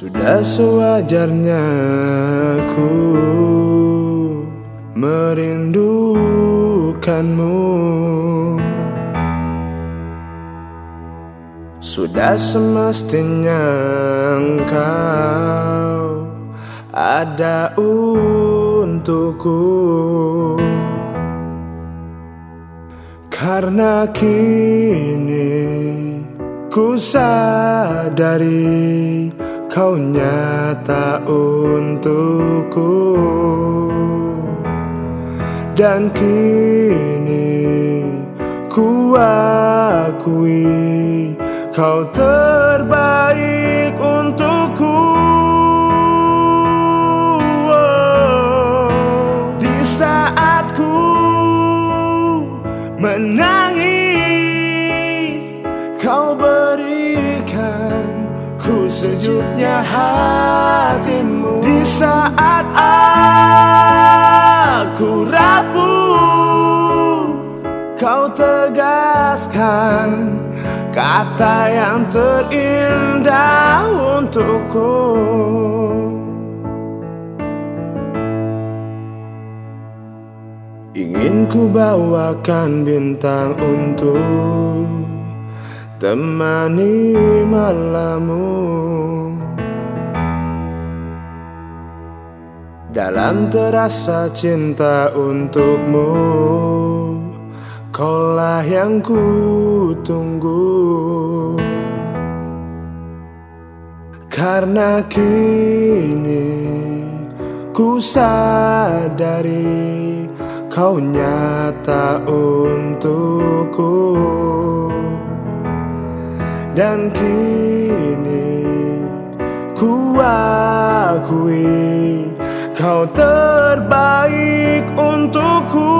Sudah sewajarnya ku merindukanmu. Sudah semestinya engkau ada untukku. Karena kini ku sadari kau nyata untukku. Dan kini ku akui kau terbaik untukku. Di saat ku menangis Kau berikan ku sejuknya hatimu Di saat aku rapuh. Kau tegaskan kata yang terindah untukku. Ingin ku bawakan bintang untuk temani malammu. Dalam terasa cinta untukmu Kaulah yang ku tunggu. Karena kini ku sadari Kau nyata untukku Dan kini ku akui Kau terbaik untukku